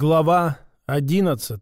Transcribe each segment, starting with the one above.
Глава 11.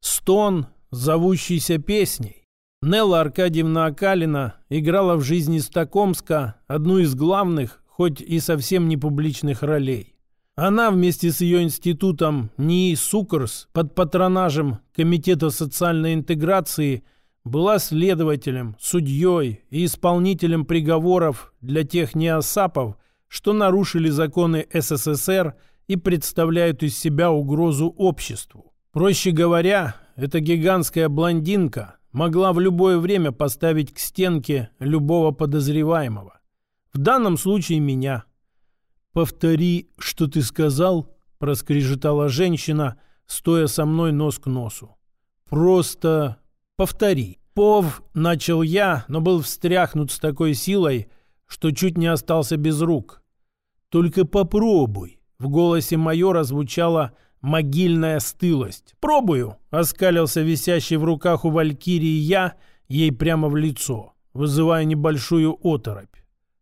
Стон, зовущийся песней. Нелла Аркадьевна Акалина играла в жизни Стокомска одну из главных, хоть и совсем не публичных ролей. Она вместе с ее институтом НИИ Сукарс под патронажем Комитета социальной интеграции была следователем, судьей и исполнителем приговоров для тех неосапов, что нарушили законы СССР – и представляют из себя угрозу обществу. Проще говоря, эта гигантская блондинка могла в любое время поставить к стенке любого подозреваемого. В данном случае меня. «Повтори, что ты сказал», – проскрежетала женщина, стоя со мной нос к носу. «Просто повтори». «Пов», – начал я, но был встряхнут с такой силой, что чуть не остался без рук. «Только попробуй». В голосе майора звучала могильная стылость. «Пробую!» — оскалился висящий в руках у Валькирии я ей прямо в лицо, вызывая небольшую оторопь.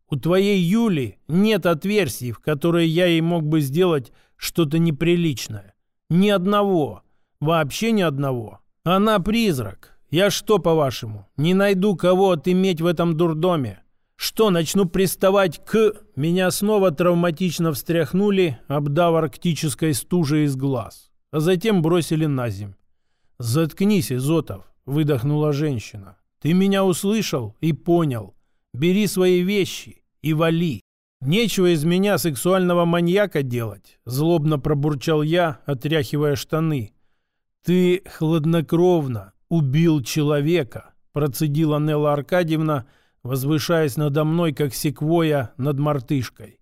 «У твоей Юли нет отверстий, в которые я ей мог бы сделать что-то неприличное. Ни одного. Вообще ни одного. Она призрак. Я что, по-вашему, не найду кого отыметь в этом дурдоме? Что, начну приставать к... Меня снова травматично встряхнули, обдав арктической стужей из глаз, а затем бросили на земь. «Заткнись, Изотов», — выдохнула женщина. «Ты меня услышал и понял. Бери свои вещи и вали». «Нечего из меня сексуального маньяка делать», — злобно пробурчал я, отряхивая штаны. «Ты хладнокровно убил человека», — процедила Нелла Аркадьевна, — возвышаясь надо мной, как секвоя над мартышкой.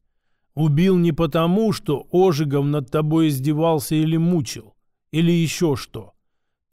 Убил не потому, что Ожигов над тобой издевался или мучил, или еще что.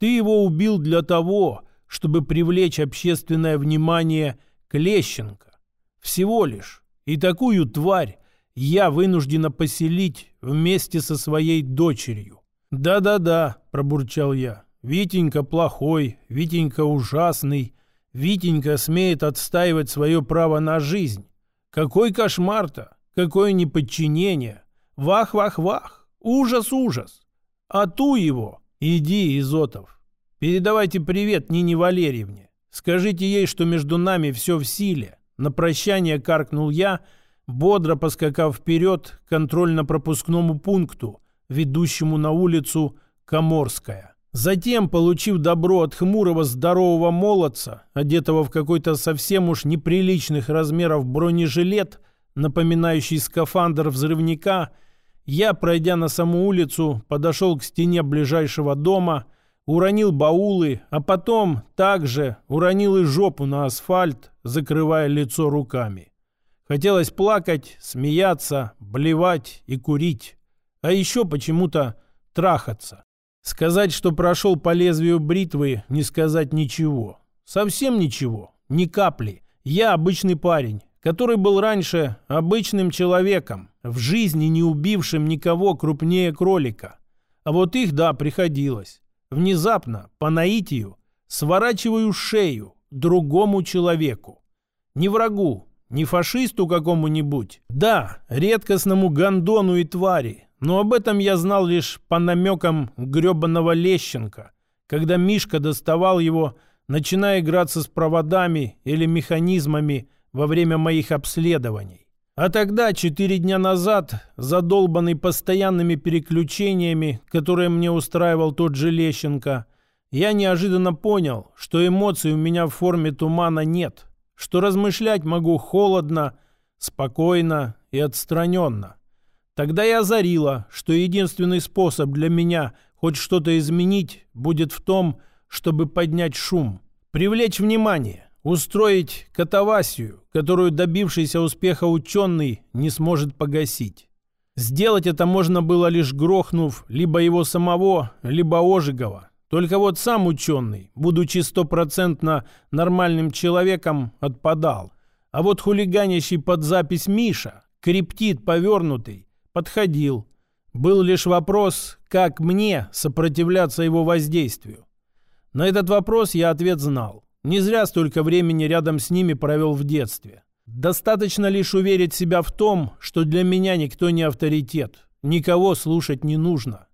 Ты его убил для того, чтобы привлечь общественное внимание к Лещенко. Всего лишь. И такую тварь я вынуждена поселить вместе со своей дочерью. «Да-да-да», — пробурчал я, — «Витенька плохой, Витенька ужасный, Витенька смеет отстаивать свое право на жизнь. Какой кошмар-то! Какое неподчинение! Вах-вах-вах! Ужас-ужас! А ту его! Иди, Изотов! Передавайте привет Нине Валерьевне. Скажите ей, что между нами все в силе. На прощание каркнул я, бодро поскакав вперед к контрольно-пропускному пункту, ведущему на улицу Коморская. Затем, получив добро от хмурого здорового молодца, одетого в какой-то совсем уж неприличных размеров бронежилет, напоминающий скафандр взрывника, я, пройдя на саму улицу, подошел к стене ближайшего дома, уронил баулы, а потом также уронил и жопу на асфальт, закрывая лицо руками. Хотелось плакать, смеяться, блевать и курить, а еще почему-то трахаться. Сказать, что прошел по лезвию бритвы, не сказать ничего. Совсем ничего, ни капли. Я обычный парень, который был раньше обычным человеком, в жизни не убившим никого крупнее кролика. А вот их, да, приходилось. Внезапно, по наитию, сворачиваю шею другому человеку. Не врагу, не фашисту какому-нибудь. Да, редкостному гондону и твари, но об этом я знал лишь по намекам гребаного Лещенко, когда Мишка доставал его, начиная играться с проводами или механизмами во время моих обследований. А тогда, четыре дня назад, задолбанный постоянными переключениями, которые мне устраивал тот же Лещенко, я неожиданно понял, что эмоций у меня в форме тумана нет, что размышлять могу холодно, спокойно и отстраненно. Тогда я озарила, что единственный способ для меня хоть что-то изменить будет в том, чтобы поднять шум, привлечь внимание, устроить катавасию, которую добившийся успеха ученый не сможет погасить. Сделать это можно было лишь грохнув либо его самого, либо Ожегова. Только вот сам ученый, будучи стопроцентно нормальным человеком, отпадал. А вот хулиганящий под запись Миша, криптит повернутый, подходил. Был лишь вопрос, как мне сопротивляться его воздействию. На этот вопрос я ответ знал. Не зря столько времени рядом с ними провел в детстве. Достаточно лишь уверить себя в том, что для меня никто не авторитет, никого слушать не нужно.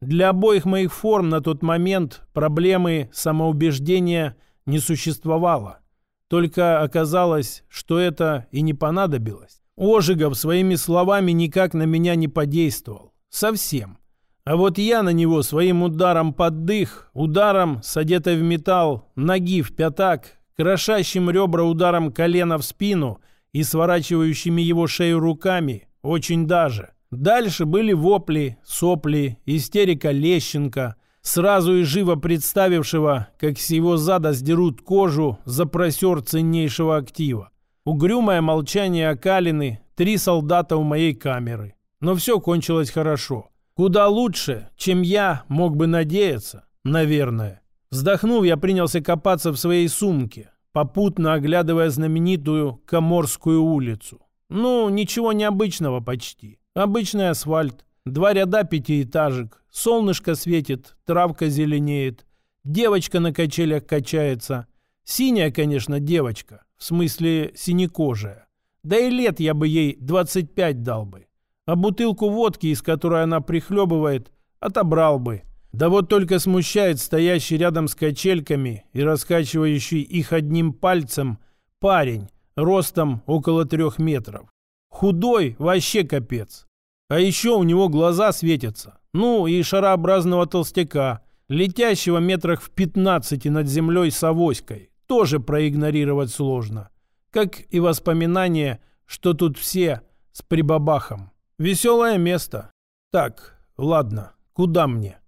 Для обоих моих форм на тот момент проблемы самоубеждения не существовало. Только оказалось, что это и не понадобилось. Ожегов своими словами никак на меня не подействовал. Совсем. А вот я на него своим ударом под дых, ударом с в металл, ноги в пятак, крошащим ребра ударом колена в спину и сворачивающими его шею руками, очень даже. Дальше были вопли, сопли, истерика Лещенко, сразу и живо представившего, как с его зада сдерут кожу за просер ценнейшего актива. Угрюмое молчание Акалины, три солдата у моей камеры. Но все кончилось хорошо. Куда лучше, чем я мог бы надеяться, наверное. Вздохнув, я принялся копаться в своей сумке, попутно оглядывая знаменитую Коморскую улицу. Ну, ничего необычного почти. Обычный асфальт, два ряда пятиэтажек, солнышко светит, травка зеленеет, девочка на качелях качается. Синяя, конечно, девочка, в смысле синекожая. Да и лет я бы ей 25 дал бы. А бутылку водки, из которой она прихлебывает, отобрал бы. Да вот только смущает стоящий рядом с качельками и раскачивающий их одним пальцем парень ростом около трех метров. Худой вообще капец. А еще у него глаза светятся. Ну и шарообразного толстяка, летящего метрах в 15 над землей с авоськой, тоже проигнорировать сложно. Как и воспоминание, что тут все с прибабахом. Веселое место. Так, ладно, куда мне?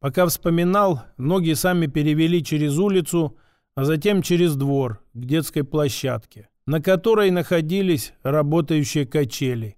Пока вспоминал, ноги сами перевели через улицу, а затем через двор к детской площадке, на которой находились работающие качели.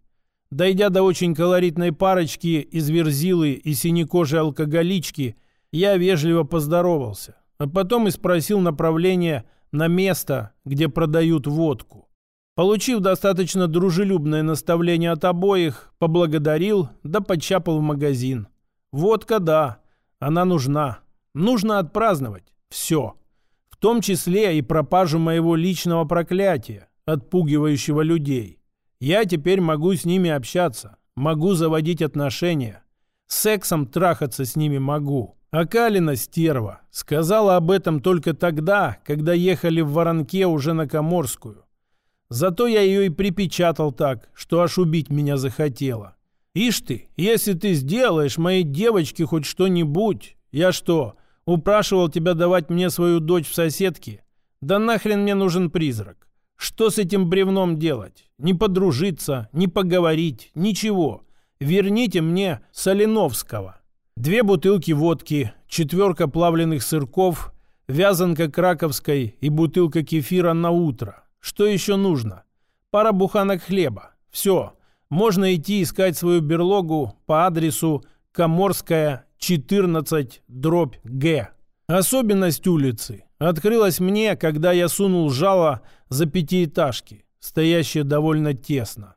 Дойдя до очень колоритной парочки из верзилы и синекожей алкоголички, я вежливо поздоровался, а потом и спросил направление на место, где продают водку. Получив достаточно дружелюбное наставление от обоих, поблагодарил, да подчапал в магазин. Водка, да, она нужна. Нужно отпраздновать. Все. В том числе и пропажу моего личного проклятия, отпугивающего людей. Я теперь могу с ними общаться, могу заводить отношения. Сексом трахаться с ними могу. А Калина стерва сказала об этом только тогда, когда ехали в Воронке уже на Коморскую. Зато я ее и припечатал так, что аж убить меня захотела. Ишь ты, если ты сделаешь моей девочке хоть что-нибудь, я что, упрашивал тебя давать мне свою дочь в соседке? Да нахрен мне нужен призрак? Что с этим бревном делать? Не подружиться, не поговорить, ничего. Верните мне Соленовского. Две бутылки водки, четверка плавленых сырков, вязанка краковской и бутылка кефира на утро. Что еще нужно? Пара буханок хлеба. Все. Можно идти искать свою берлогу по адресу Коморская, 14, дробь Г. Особенность улицы открылась мне, когда я сунул жало за пятиэтажки, стоящие довольно тесно.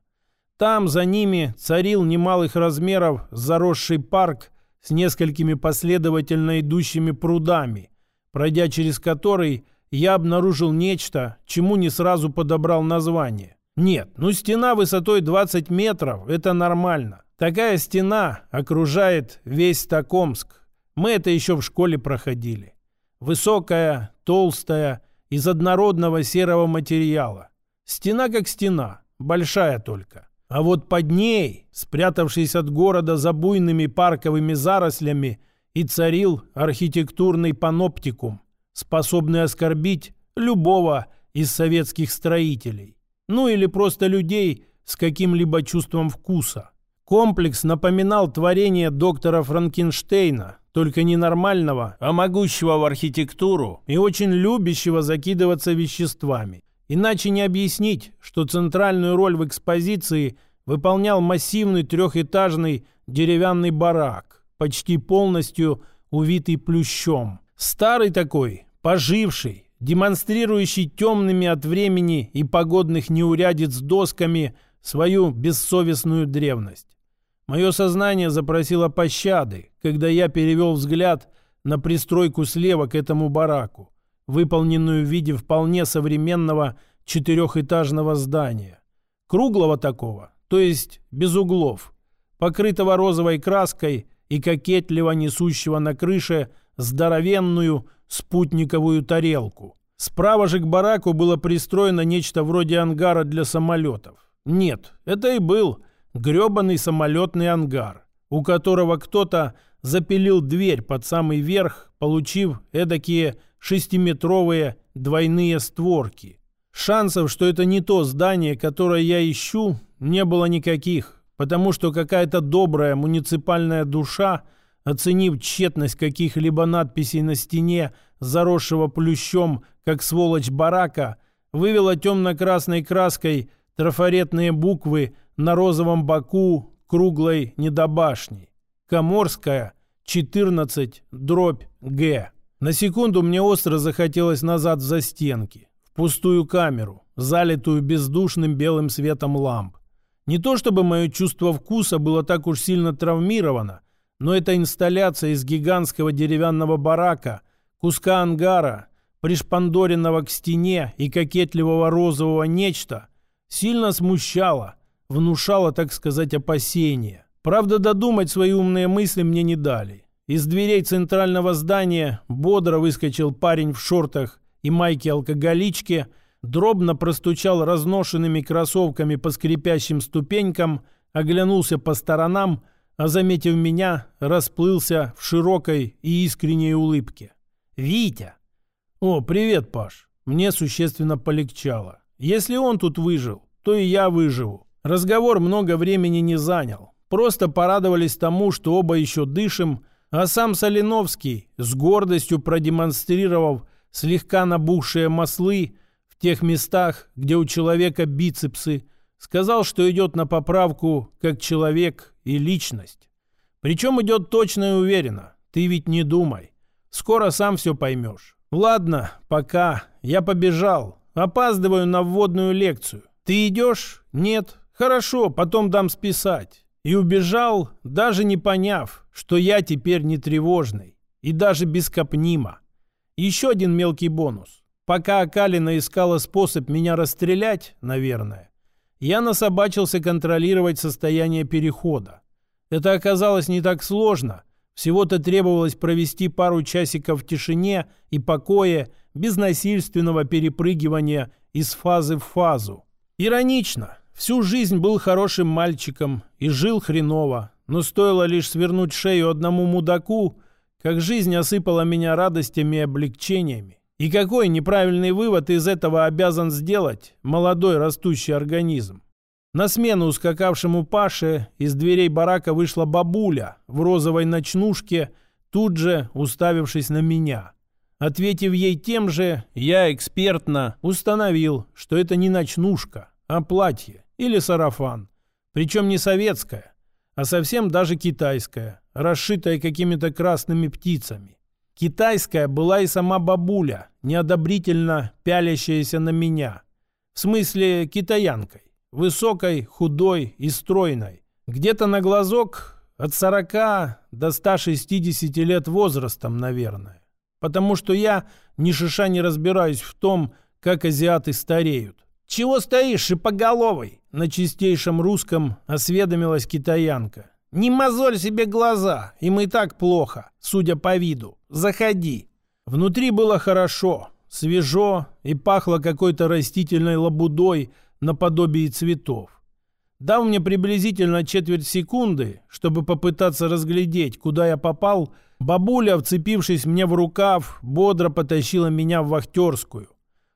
Там за ними царил немалых размеров заросший парк с несколькими последовательно идущими прудами, пройдя через который я обнаружил нечто, чему не сразу подобрал название. Нет, ну стена высотой 20 метров – это нормально. Такая стена окружает весь Токомск, мы это еще в школе проходили. Высокая, толстая, из однородного серого материала. Стена как стена, большая только. А вот под ней, спрятавшись от города за буйными парковыми зарослями, и царил архитектурный паноптикум, способный оскорбить любого из советских строителей. Ну или просто людей с каким-либо чувством вкуса. Комплекс напоминал творение доктора Франкенштейна, только не нормального, а могущего в архитектуру и очень любящего закидываться веществами. Иначе не объяснить, что центральную роль в экспозиции выполнял массивный трехэтажный деревянный барак, почти полностью увитый плющом. Старый такой, поживший, демонстрирующий темными от времени и погодных неурядиц досками свою бессовестную древность. Мое сознание запросило пощады, когда я перевел взгляд на пристройку слева к этому бараку, выполненную в виде вполне современного четырехэтажного здания. Круглого такого, то есть без углов, покрытого розовой краской и кокетливо несущего на крыше здоровенную спутниковую тарелку. Справа же к бараку было пристроено нечто вроде ангара для самолетов. Нет, это и был гребаный самолетный ангар, у которого кто-то запилил дверь под самый верх, получив эдакие шестиметровые двойные створки. Шансов, что это не то здание, которое я ищу, не было никаких, потому что какая-то добрая муниципальная душа, оценив тщетность каких-либо надписей на стене, заросшего плющом, как сволочь барака, вывела темно-красной краской трафаретные буквы на розовом боку круглой недобашни. Коморская, 14, дробь Г. На секунду мне остро захотелось назад в застенки, в пустую камеру, залитую бездушным белым светом ламп. Не то чтобы мое чувство вкуса было так уж сильно травмировано, но эта инсталляция из гигантского деревянного барака, куска ангара, пришпандоренного к стене и кокетливого розового нечто, сильно смущала, внушала, так сказать, опасения. Правда, додумать свои умные мысли мне не дали. Из дверей центрального здания бодро выскочил парень в шортах и майке-алкоголичке – дробно простучал разношенными кроссовками по скрипящим ступенькам, оглянулся по сторонам, а, заметив меня, расплылся в широкой и искренней улыбке. «Витя!» «О, привет, Паш!» Мне существенно полегчало. Если он тут выжил, то и я выживу. Разговор много времени не занял. Просто порадовались тому, что оба еще дышим, а сам Соленовский, с гордостью продемонстрировав слегка набухшие маслы, тех местах, где у человека бицепсы, сказал, что идет на поправку как человек и личность. Причем идет точно и уверенно. Ты ведь не думай. Скоро сам все поймешь. Ладно, пока. Я побежал. Опаздываю на вводную лекцию. Ты идешь? Нет. Хорошо, потом дам списать. И убежал, даже не поняв, что я теперь не тревожный. И даже без капнима. Еще один мелкий бонус. Пока Акалина искала способ меня расстрелять, наверное, я насобачился контролировать состояние перехода. Это оказалось не так сложно. Всего-то требовалось провести пару часиков в тишине и покое, без насильственного перепрыгивания из фазы в фазу. Иронично. Всю жизнь был хорошим мальчиком и жил хреново, но стоило лишь свернуть шею одному мудаку, как жизнь осыпала меня радостями и облегчениями. И какой неправильный вывод из этого обязан сделать молодой растущий организм? На смену ускакавшему Паше из дверей барака вышла бабуля в розовой ночнушке, тут же уставившись на меня. Ответив ей тем же, я экспертно установил, что это не ночнушка, а платье или сарафан. Причем не советское, а совсем даже китайское, расшитое какими-то красными птицами. Китайская была и сама бабуля, неодобрительно пялящаяся на меня. В смысле китаянкой. Высокой, худой и стройной. Где-то на глазок от 40 до 160 лет возрастом, наверное. Потому что я ни шиша не разбираюсь в том, как азиаты стареют. «Чего стоишь, шипоголовый?» На чистейшем русском осведомилась китаянка. Не мозоль себе глаза, им и так плохо, судя по виду. Заходи. Внутри было хорошо, свежо и пахло какой-то растительной лабудой наподобие цветов. Дав мне приблизительно четверть секунды, чтобы попытаться разглядеть, куда я попал, бабуля, вцепившись мне в рукав, бодро потащила меня в вахтерскую.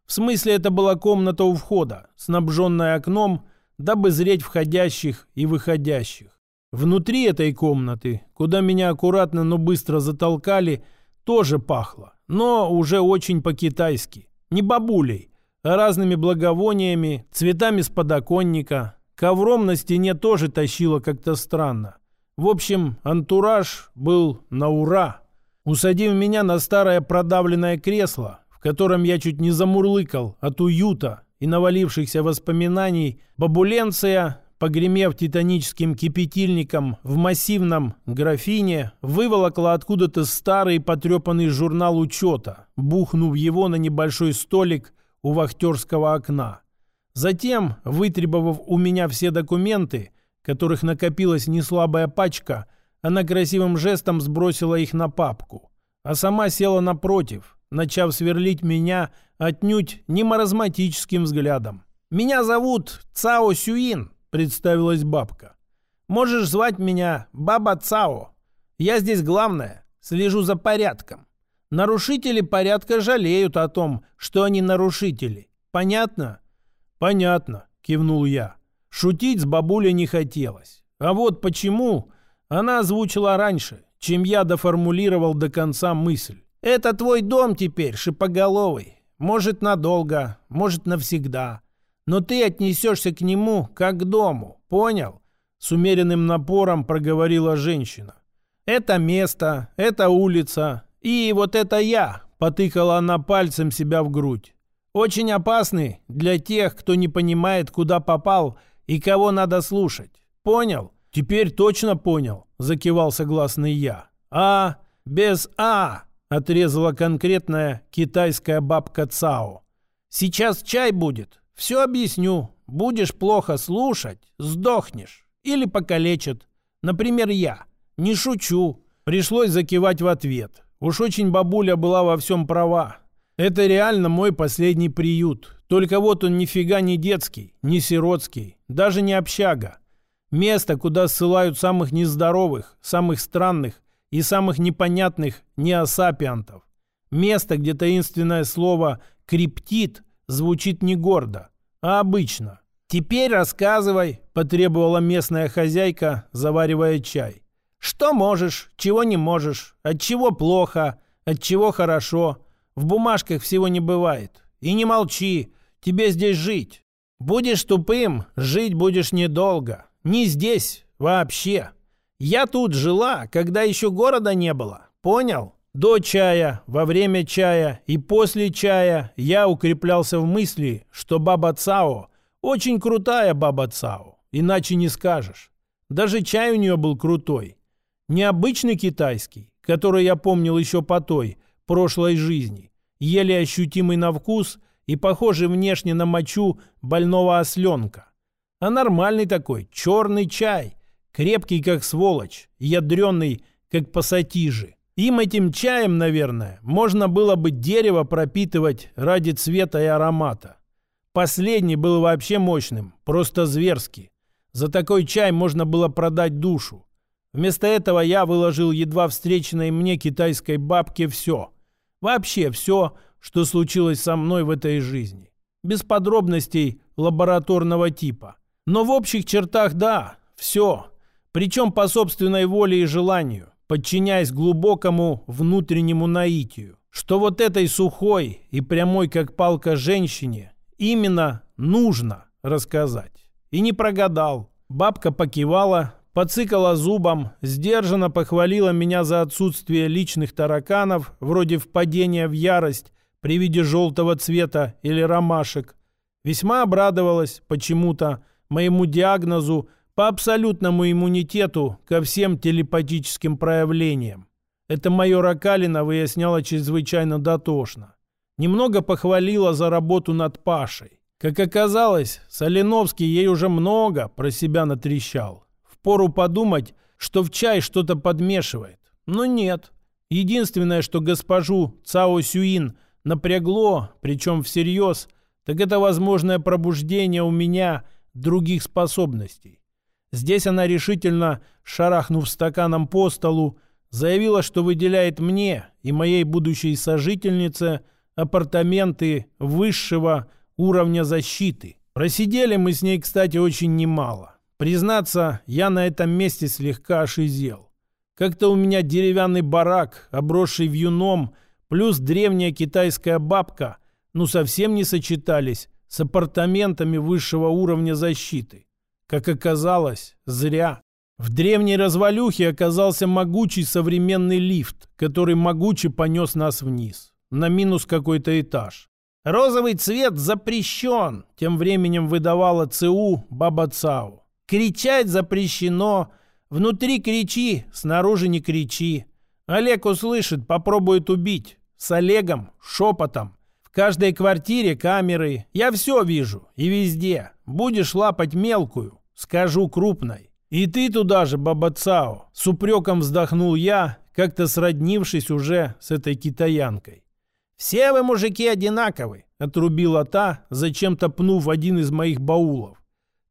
В смысле, это была комната у входа, снабженная окном, дабы зреть входящих и выходящих. Внутри этой комнаты, куда меня аккуратно, но быстро затолкали, тоже пахло, но уже очень по-китайски. Не бабулей, а разными благовониями, цветами с подоконника. Ковром на стене тоже тащило как-то странно. В общем, антураж был на ура. Усадив меня на старое продавленное кресло, в котором я чуть не замурлыкал от уюта и навалившихся воспоминаний, бабуленция погремев титаническим кипятильником в массивном графине, выволокла откуда-то старый потрепанный журнал учета, бухнув его на небольшой столик у вахтерского окна. Затем, вытребовав у меня все документы, которых накопилась неслабая пачка, она красивым жестом сбросила их на папку, а сама села напротив, начав сверлить меня отнюдь не маразматическим взглядом. «Меня зовут Цао Сюин», — представилась бабка. «Можешь звать меня Баба Цао. Я здесь главная, слежу за порядком. Нарушители порядка жалеют о том, что они нарушители. Понятно?» «Понятно», — кивнул я. Шутить с бабулей не хотелось. А вот почему она озвучила раньше, чем я доформулировал до конца мысль. «Это твой дом теперь, шипоголовый. Может, надолго, может, навсегда. Но ты отнесешься к нему как к дому, понял?» С умеренным напором проговорила женщина. «Это место, это улица, и вот это я», потыкала она пальцем себя в грудь. «Очень опасный для тех, кто не понимает, куда попал и кого надо слушать. Понял?» «Теперь точно понял», — закивал согласный я. «А, без «а», — отрезала конкретная китайская бабка Цао. «Сейчас чай будет. Все объясню. Будешь плохо слушать, сдохнешь. Или покалечат. Например, я. Не шучу». Пришлось закивать в ответ. Уж очень бабуля была во всем права. Это реально мой последний приют. Только вот он нифига не детский, не сиротский, даже не общага. Место, куда ссылают самых нездоровых, самых странных и самых непонятных неосапиантов. Место, где таинственное слово «криптит» звучит не гордо, а обычно. «Теперь рассказывай», – потребовала местная хозяйка, заваривая чай. «Что можешь, чего не можешь, от чего плохо, от чего хорошо. В бумажках всего не бывает. И не молчи, тебе здесь жить. Будешь тупым, жить будешь недолго. Не здесь вообще. Я тут жила, когда еще города не было. Понял? До чая, во время чая и после чая я укреплялся в мысли, что баба Цао очень крутая баба Цао. Иначе не скажешь. Даже чай у нее был крутой. Необычный китайский, который я помнил еще по той, прошлой жизни. Еле ощутимый на вкус и похожий внешне на мочу больного осленка. А нормальный такой, черный чай. Крепкий, как сволочь, ядреный, как пассатижи. Им этим чаем, наверное, можно было бы дерево пропитывать ради цвета и аромата. Последний был вообще мощным, просто зверский. За такой чай можно было продать душу. Вместо этого я выложил едва встреченной мне китайской бабке все. Вообще все, что случилось со мной в этой жизни. Без подробностей лабораторного типа. Но в общих чертах да, все. Причем по собственной воле и желанию, подчиняясь глубокому внутреннему наитию. Что вот этой сухой и прямой как палка женщине именно нужно рассказать. И не прогадал. Бабка покивала, подцикала зубом, сдержанно похвалила меня за отсутствие личных тараканов, вроде впадения в ярость при виде желтого цвета или ромашек. Весьма обрадовалась почему-то, моему диагнозу по абсолютному иммунитету ко всем телепатическим проявлениям. Это майор Акалина выясняла чрезвычайно дотошно. Немного похвалила за работу над Пашей. Как оказалось, Соленовский ей уже много про себя натрещал. Впору подумать, что в чай что-то подмешивает. Но нет. Единственное, что госпожу Цао Сюин напрягло, причем всерьез, так это возможное пробуждение у меня – других способностей. Здесь она решительно, шарахнув стаканом по столу, заявила, что выделяет мне и моей будущей сожительнице апартаменты высшего уровня защиты. Просидели мы с ней, кстати, очень немало. Признаться, я на этом месте слегка ошизел. Как-то у меня деревянный барак, обросший вьюном, плюс древняя китайская бабка, ну совсем не сочетались с апартаментами высшего уровня защиты. Как оказалось, зря. В древней развалюхе оказался могучий современный лифт, который могуче понес нас вниз, на минус какой-то этаж. «Розовый цвет запрещен», — тем временем выдавала ЦУ Баба Цау. «Кричать запрещено. Внутри кричи, снаружи не кричи. Олег услышит, попробует убить. С Олегом, шепотом каждой квартире камеры. Я все вижу и везде. Будешь лапать мелкую, скажу крупной. «И ты туда же, баба Цао!» С упреком вздохнул я, как-то сроднившись уже с этой китаянкой. «Все вы, мужики, одинаковы!» — отрубила та, зачем-то пнув один из моих баулов.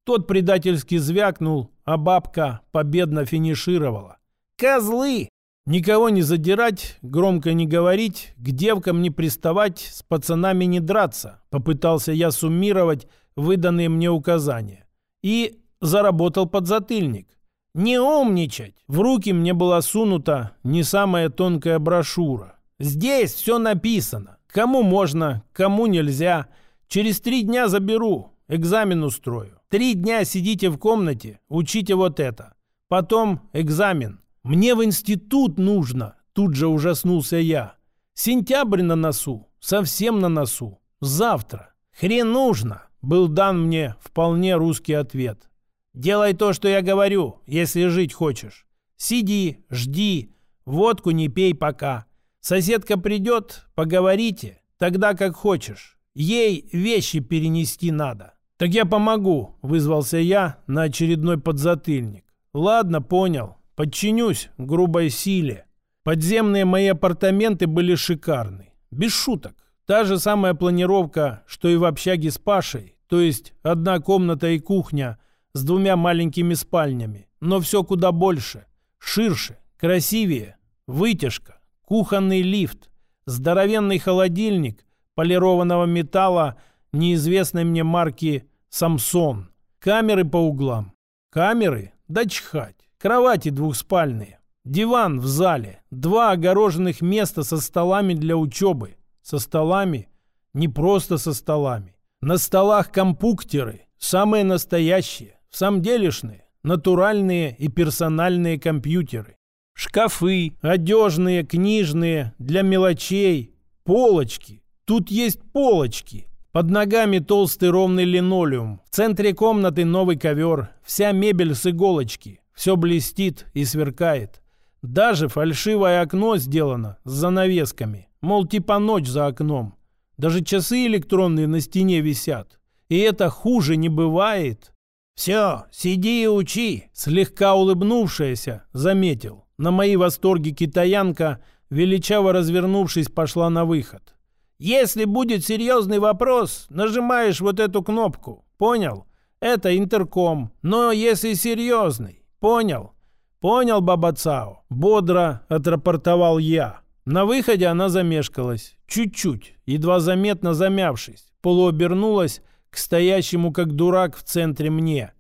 Тот предательски звякнул, а бабка победно финишировала. «Козлы!» Никого не задирать, громко не говорить, к девкам не приставать, с пацанами не драться. Попытался я суммировать выданные мне указания. И заработал подзатыльник. Не умничать! В руки мне была сунута не самая тонкая брошюра. Здесь все написано. Кому можно, кому нельзя. Через три дня заберу, экзамен устрою. Три дня сидите в комнате, учите вот это. Потом экзамен. Мне в институт нужно, тут же ужаснулся я. Сентябрь на носу, совсем на носу. Завтра. Хрен нужно, был дан мне вполне русский ответ. Делай то, что я говорю, если жить хочешь. Сиди, жди, водку не пей пока. Соседка придет, поговорите, тогда как хочешь. Ей вещи перенести надо. Так я помогу, вызвался я на очередной подзатыльник. Ладно, понял. Подчинюсь грубой силе. Подземные мои апартаменты были шикарны. Без шуток. Та же самая планировка, что и в общаге с Пашей. То есть одна комната и кухня с двумя маленькими спальнями. Но все куда больше. Ширше, красивее. Вытяжка, кухонный лифт, здоровенный холодильник полированного металла неизвестной мне марки «Самсон». Камеры по углам. Камеры? Да чхать. Кровати двухспальные. Диван в зале. Два огороженных места со столами для учебы. Со столами? Не просто со столами. На столах компуктеры. Самые настоящие. В самом делешные. Натуральные и персональные компьютеры. Шкафы, одежные, книжные, для мелочей. Полочки. Тут есть полочки. Под ногами толстый ровный линолеум. В центре комнаты новый ковер. Вся мебель с иголочки. Все блестит и сверкает. Даже фальшивое окно сделано с занавесками. Мол, типа ночь за окном. Даже часы электронные на стене висят. И это хуже не бывает. «Все, сиди и учи», — слегка улыбнувшаяся, заметил. На мои восторги китаянка, величаво развернувшись, пошла на выход. «Если будет серьезный вопрос, нажимаешь вот эту кнопку. Понял? Это интерком. Но если серьезный, «Понял. Понял, баба Цао», — бодро отрапортовал я. На выходе она замешкалась. Чуть-чуть, едва заметно замявшись. Полуобернулась к стоящему как дурак в центре мне.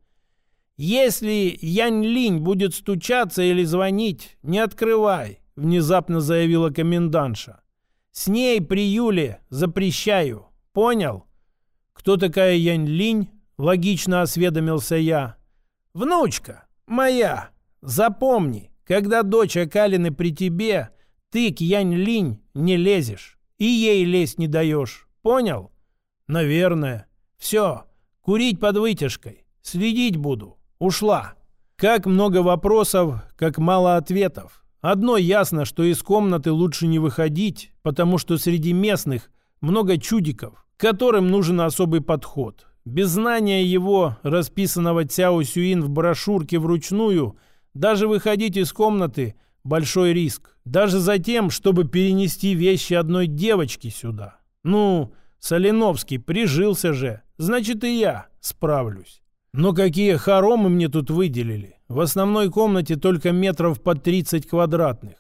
«Если Янь Линь будет стучаться или звонить, не открывай», — внезапно заявила комендантша. «С ней при Юле запрещаю. Понял?» «Кто такая Янь Линь?» — логично осведомился я. «Внучка. «Моя! Запомни, когда дочь Калины при тебе, ты к Янь-Линь не лезешь и ей лезть не даешь. Понял?» «Наверное. Все, курить под вытяжкой. Следить буду. Ушла». Как много вопросов, как мало ответов. Одно ясно, что из комнаты лучше не выходить, потому что среди местных много чудиков, которым нужен особый подход. Без знания его, расписанного Цяо Сюин в брошюрке вручную, даже выходить из комнаты – большой риск. Даже за тем, чтобы перенести вещи одной девочки сюда. Ну, Соленовский прижился же, значит и я справлюсь. Но какие хоромы мне тут выделили. В основной комнате только метров по 30 квадратных.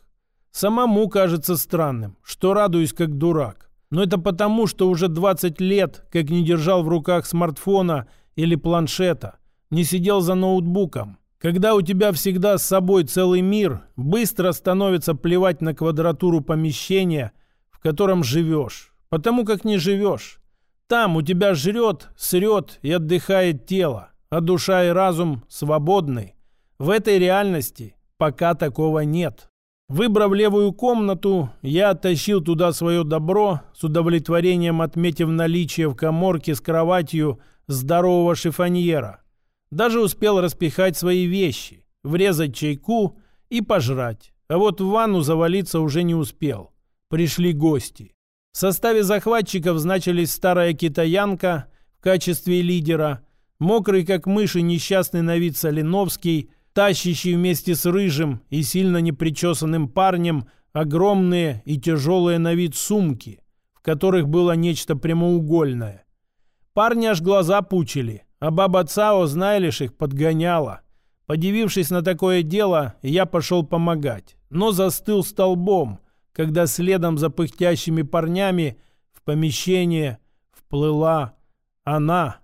Самому кажется странным, что радуюсь как дурак. Но это потому, что уже 20 лет, как не держал в руках смартфона или планшета, не сидел за ноутбуком. Когда у тебя всегда с собой целый мир, быстро становится плевать на квадратуру помещения, в котором живешь. Потому как не живешь. Там у тебя жрет, срет и отдыхает тело, а душа и разум свободны. В этой реальности пока такого нет. Выбрав левую комнату, я оттащил туда свое добро, с удовлетворением отметив наличие в коморке с кроватью здорового шифоньера. Даже успел распихать свои вещи, врезать чайку и пожрать. А вот в ванну завалиться уже не успел. Пришли гости. В составе захватчиков значились старая китаянка в качестве лидера, мокрый как мышь и несчастный на вид Соленовский, тащащий вместе с рыжим и сильно непричесанным парнем огромные и тяжелые на вид сумки, в которых было нечто прямоугольное. Парни аж глаза пучили, а баба Цао, знаешь, их подгоняла. Подивившись на такое дело, я пошел помогать, но застыл столбом, когда следом за пыхтящими парнями в помещение вплыла она.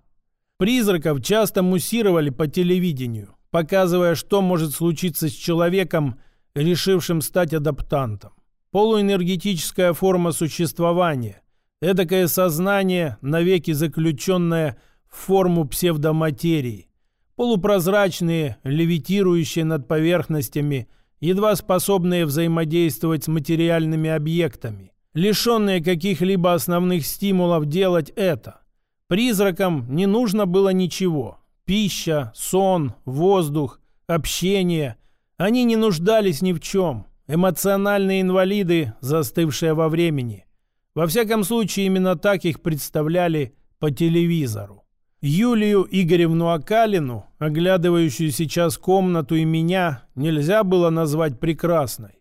Призраков часто муссировали по телевидению, показывая, что может случиться с человеком, решившим стать адаптантом. Полуэнергетическая форма существования, эдакое сознание, навеки заключенное в форму псевдоматерии, полупрозрачные, левитирующие над поверхностями, едва способные взаимодействовать с материальными объектами, лишенные каких-либо основных стимулов делать это. Призракам не нужно было ничего. Пища, сон, воздух, общение. Они не нуждались ни в чем. Эмоциональные инвалиды, застывшие во времени. Во всяком случае, именно так их представляли по телевизору. Юлию Игоревну Акалину, оглядывающую сейчас комнату и меня, нельзя было назвать прекрасной.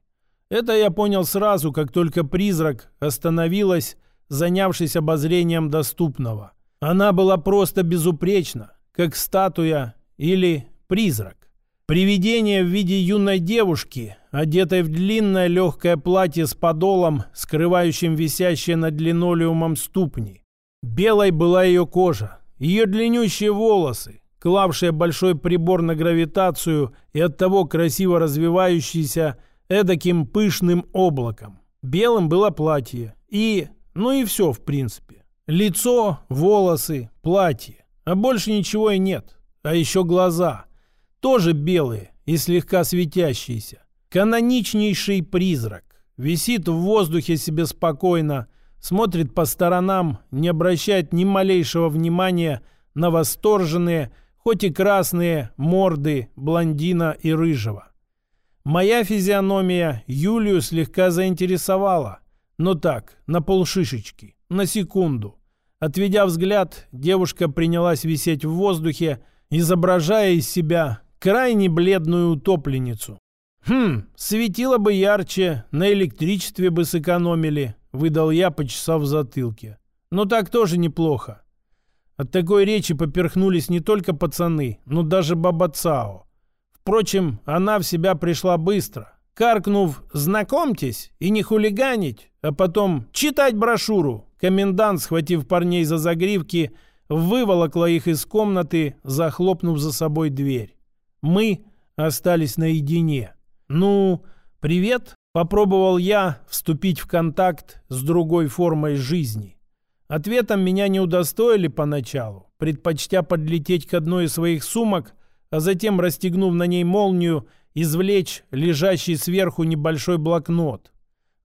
Это я понял сразу, как только призрак остановилась, занявшись обозрением доступного. Она была просто безупречна, как статуя или призрак. Привидение в виде юной девушки, одетой в длинное легкое платье с подолом, скрывающим висящие над линолеумом ступни. Белой была ее кожа, ее длиннющие волосы, клавшие большой прибор на гравитацию и оттого красиво развивающийся эдаким пышным облаком. Белым было платье и, ну и все в принципе. Лицо, волосы, платье. А больше ничего и нет. А еще глаза. Тоже белые и слегка светящиеся. Каноничнейший призрак. Висит в воздухе себе спокойно, смотрит по сторонам, не обращает ни малейшего внимания на восторженные, хоть и красные, морды блондина и рыжего. Моя физиономия Юлию слегка заинтересовала, но так, на полшишечки, на секунду. Отведя взгляд, девушка принялась висеть в воздухе, изображая из себя крайне бледную утопленницу. «Хм, светило бы ярче, на электричестве бы сэкономили», — выдал я, почесав затылке. «Но так тоже неплохо». От такой речи поперхнулись не только пацаны, но даже баба Цао. Впрочем, она в себя пришла быстро. Каркнув «Знакомьтесь» и не хулиганить, а потом «Читать брошюру», Комендант, схватив парней за загривки, выволокла их из комнаты, захлопнув за собой дверь. Мы остались наедине. «Ну, привет!» — попробовал я вступить в контакт с другой формой жизни. Ответом меня не удостоили поначалу, предпочтя подлететь к одной из своих сумок, а затем, расстегнув на ней молнию, извлечь лежащий сверху небольшой блокнот.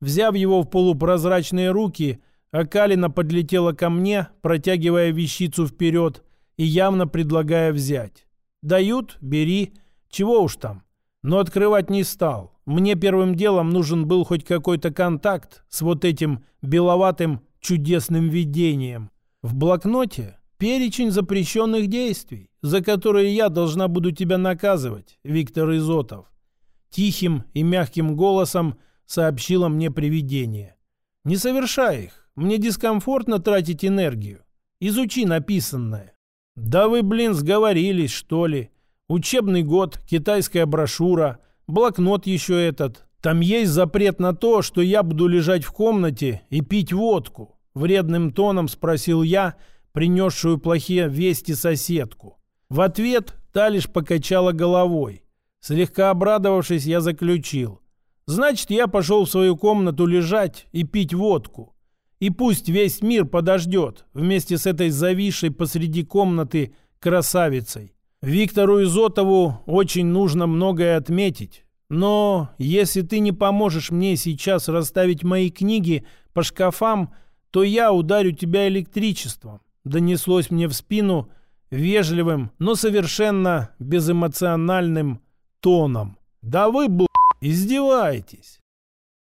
Взяв его в полупрозрачные руки, а Калина подлетела ко мне, протягивая вещицу вперед и явно предлагая взять. «Дают? Бери. Чего уж там». Но открывать не стал. Мне первым делом нужен был хоть какой-то контакт с вот этим беловатым чудесным видением. В блокноте перечень запрещенных действий, за которые я должна буду тебя наказывать, Виктор Изотов. Тихим и мягким голосом сообщило мне привидение. Не совершай их. Мне дискомфортно тратить энергию. Изучи написанное. Да вы, блин, сговорились, что ли. Учебный год, китайская брошюра, блокнот еще этот. Там есть запрет на то, что я буду лежать в комнате и пить водку. Вредным тоном спросил я, принесшую плохие вести соседку. В ответ та лишь покачала головой. Слегка обрадовавшись, я заключил. Значит, я пошел в свою комнату лежать и пить водку. И пусть весь мир подождет вместе с этой зависшей посреди комнаты красавицей. Виктору Изотову очень нужно многое отметить. Но если ты не поможешь мне сейчас расставить мои книги по шкафам, то я ударю тебя электричеством. Донеслось мне в спину вежливым, но совершенно безэмоциональным тоном. Да вы, бл***, издеваетесь.